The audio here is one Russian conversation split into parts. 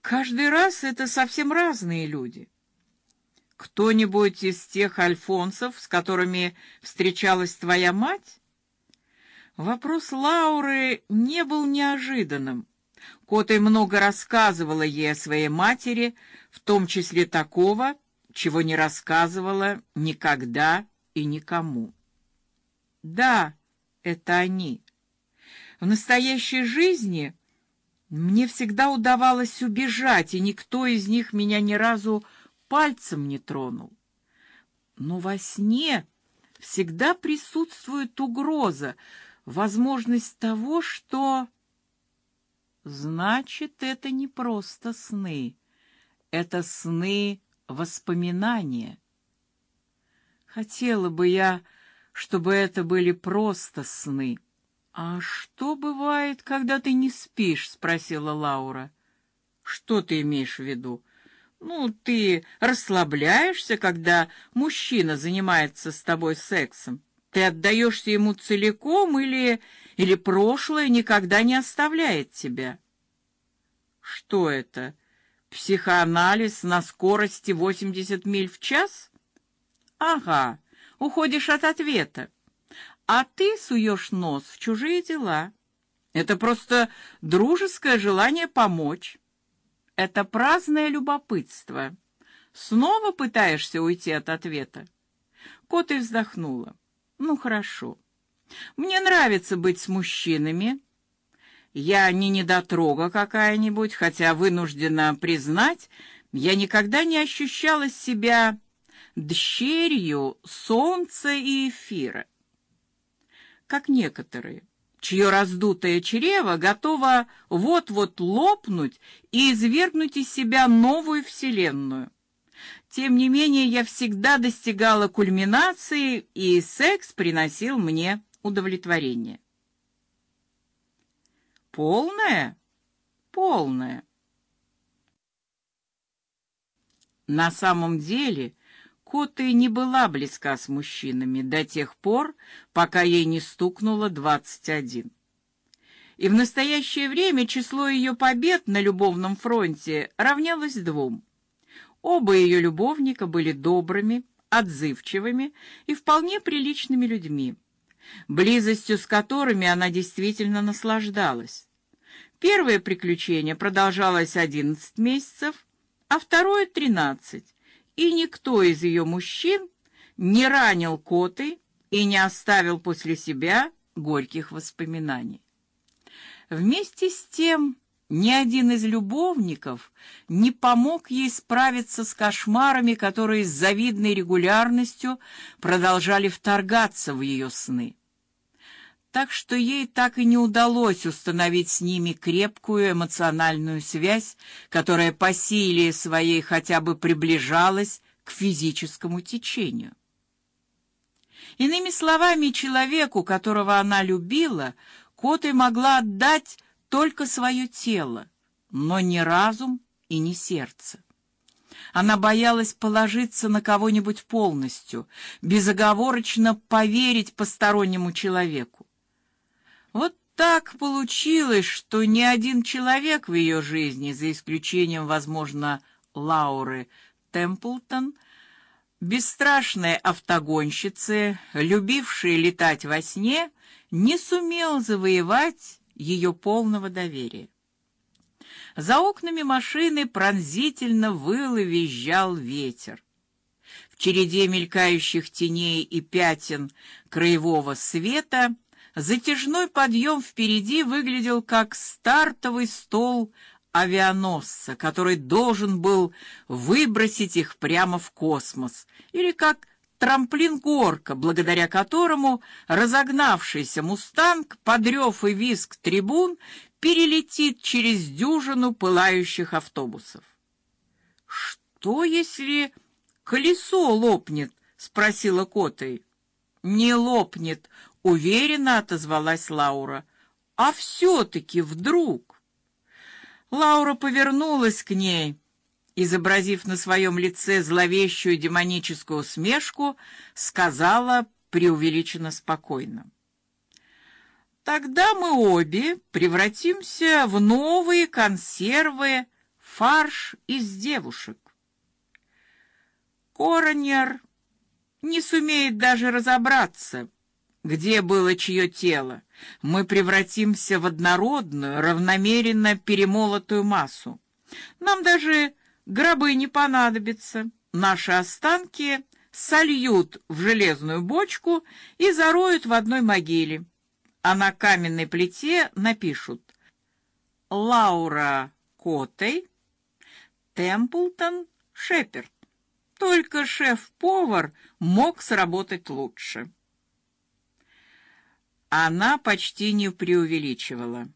каждый раз это совсем разные люди. Кто-нибудь из тех альфонсов, с которыми встречалась твоя мать? Вопрос Лауры не был неожиданным. Котой много рассказывала ей о своей матери, в том числе такого, чего не рассказывала никогда и никому. Да, это они. В настоящей жизни мне всегда удавалось убежать, и никто из них меня ни разу пальцем не тронул. Но во сне всегда присутствует угроза, возможность того, что значит это не просто сны, это сны воспоминания. Хотела бы я, чтобы это были просто сны. А что бывает, когда ты не спишь, спросила Лаура. Что ты имеешь в виду? Ну, ты расслабляешься, когда мужчина занимается с тобой сексом. Ты отдаешься ему целиком или или прошлое никогда не оставляет тебя? Что это? Психоанализ на скорости 80 миль в час? Ага, уходишь от ответа. А ты суешь нос в чужие дела. Это просто дружеское желание помочь. Это праздное любопытство. Снова пытаешься уйти от ответа? Коты вздохнула. Ну хорошо. Мне нравится быть с мужчинами. Я не недотрога какая-нибудь, хотя вынуждена признать, я никогда не ощущала себя дщерью солнца и эфира. Как некоторые чье раздутое чрево готово вот-вот лопнуть и извергнуть из себя новую вселенную. Тем не менее, я всегда достигала кульминации, и секс приносил мне удовлетворение. Полное? Полное. На самом деле, Кота не была близка с мужчинами до тех пор, пока ей не стукнуло двадцать один. И в настоящее время число ее побед на любовном фронте равнялось двум. Оба ее любовника были добрыми, отзывчивыми и вполне приличными людьми, близостью с которыми она действительно наслаждалась. Первое приключение продолжалось одиннадцать месяцев, а второе тринадцать и никто из ее мужчин не ранил Коты и не оставил после себя горьких воспоминаний. Вместе с тем, ни один из любовников не помог ей справиться с кошмарами, которые с завидной регулярностью продолжали вторгаться в ее сны так что ей так и не удалось установить с ними крепкую эмоциональную связь, которая по силе своей хотя бы приближалась к физическому течению. Иными словами, человеку, которого она любила, Коты могла отдать только свое тело, но не разум и не сердце. Она боялась положиться на кого-нибудь полностью, безоговорочно поверить постороннему человеку. Так получилось, что ни один человек в ее жизни, за исключением, возможно, Лауры Темплтон, бесстрашной автогонщицы, любившей летать во сне, не сумел завоевать ее полного доверия. За окнами машины пронзительно выл и визжал ветер. В череде мелькающих теней и пятен краевого света Затяжной подъем впереди выглядел как стартовый стол авианосца, который должен был выбросить их прямо в космос, или как трамплин-горка, благодаря которому разогнавшийся мустанг, подрев и визг трибун, перелетит через дюжину пылающих автобусов. Что если колесо лопнет? спросила Котой. Не лопнет, уверенно отозвалась Лаура. А все таки вдруг Лаура повернулась к ней, изобразив на своем лице зловещую демоническую усмешку, сказала преувеличенно спокойно: Тогда мы обе превратимся в новые консервы фарш из девушек. Коронер не сумеет даже разобраться, где было чье тело. Мы превратимся в однородную, равномеренно перемолотую массу. Нам даже гробы не понадобятся. Наши останки сольют в железную бочку и зароют в одной могиле. А на каменной плите напишут: Лаура Котей, Темплтон Шеперд. Только шеф-повар мог сработать лучше. Она почти не преувеличивала.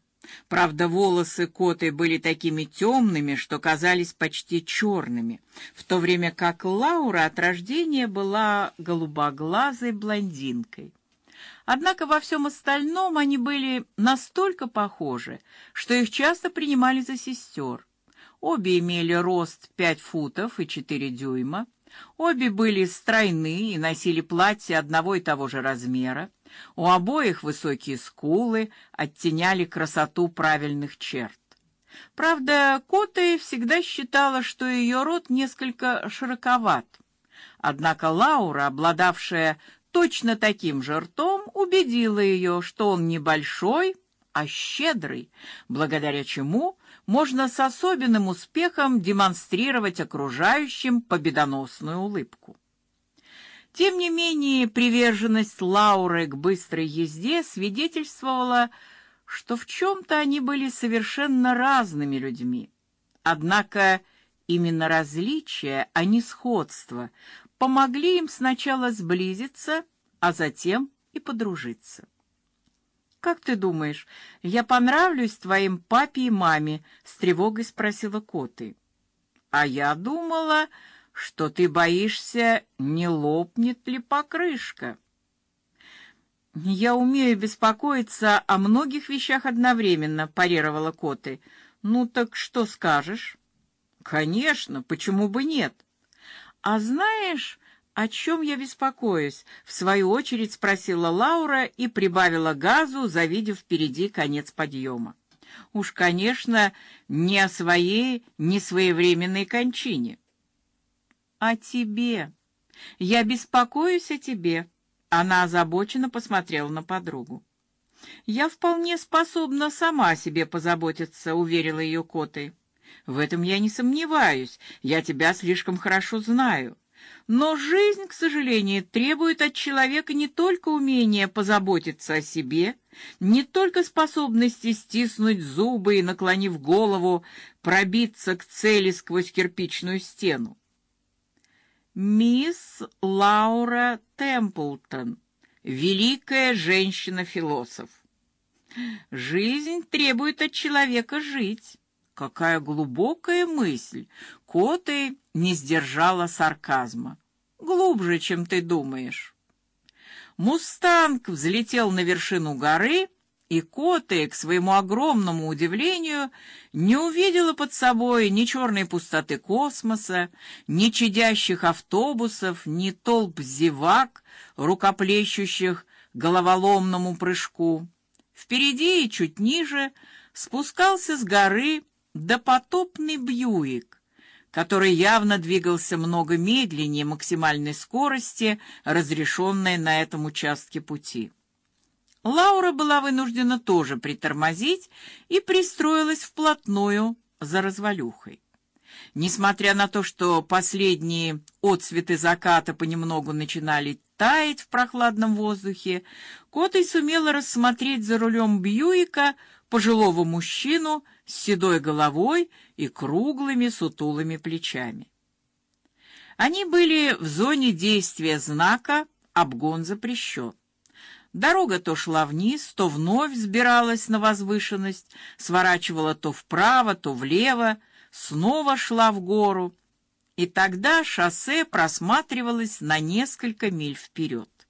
Правда, волосы Коты были такими темными, что казались почти черными, в то время как Лаура от рождения была голубоглазой блондинкой. Однако во всем остальном они были настолько похожи, что их часто принимали за сестер. Обе имели рост 5 футов и 4 дюйма. Обе были стройны и носили платья одного и того же размера. У обоих высокие скулы оттеняли красоту правильных черт. Правда, Кота всегда считала, что ее рот несколько широковат. Однако Лаура, обладавшая точно таким же ртом, убедила ее, что он небольшой, а щедрый, благодаря чему можно с особенным успехом демонстрировать окружающим победоносную улыбку. Тем не менее, приверженность Лауры к быстрой езде свидетельствовала, что в чем то они были совершенно разными людьми. Однако именно различия, а не сходство, помогли им сначала сблизиться, а затем и подружиться. Как ты думаешь, я понравлюсь твоим папе и маме? с тревогой спросила Коты. А я думала, что ты боишься, не лопнет ли покрышка. Я умею беспокоиться о многих вещах одновременно, парировала Коты. Ну так что скажешь? Конечно, почему бы нет? А знаешь, о чем я беспокоюсь? В свою очередь спросила Лаура и прибавила газу, завидев впереди конец подъема. Уж, конечно, не о своей несвоевременной кончине о тебе. Я беспокоюсь о тебе. Она озабоченно посмотрела на подругу. Я вполне способна сама о себе позаботиться, уверила ее Коты. В этом я не сомневаюсь. Я тебя слишком хорошо знаю. Но жизнь, к сожалению, требует от человека не только умения позаботиться о себе, не только способности стиснуть зубы и наклонив голову, пробиться к цели сквозь кирпичную стену мисс Лаура Темплтон, великая женщина-философ. Жизнь требует от человека жить. Какая глубокая мысль. Коты не сдержала сарказма. Глубже, чем ты думаешь. Мустанг взлетел на вершину горы и Коты, к своему огромному удивлению, не увидела под собой ни черной пустоты космоса, ни чадящих автобусов, ни толп зевак, рукоплещущих головоломному прыжку. Впереди и чуть ниже спускался с горы допотопный Бьюик, который явно двигался много медленнее максимальной скорости, разрешенной на этом участке пути. Лаура была вынуждена тоже притормозить и пристроилась вплотную за развалюхой. Несмотря на то, что последние отсветы заката понемногу начинали таять в прохладном воздухе, Котой сумела рассмотреть за рулем Бьюика пожилого мужчину с седой головой и круглыми сутулыми плечами. Они были в зоне действия знака «Обгон запрещен». Дорога то шла вниз, то вновь взбиралась на возвышенность, сворачивала то вправо, то влево, снова шла в гору, и тогда шоссе просматривалось на несколько миль вперед.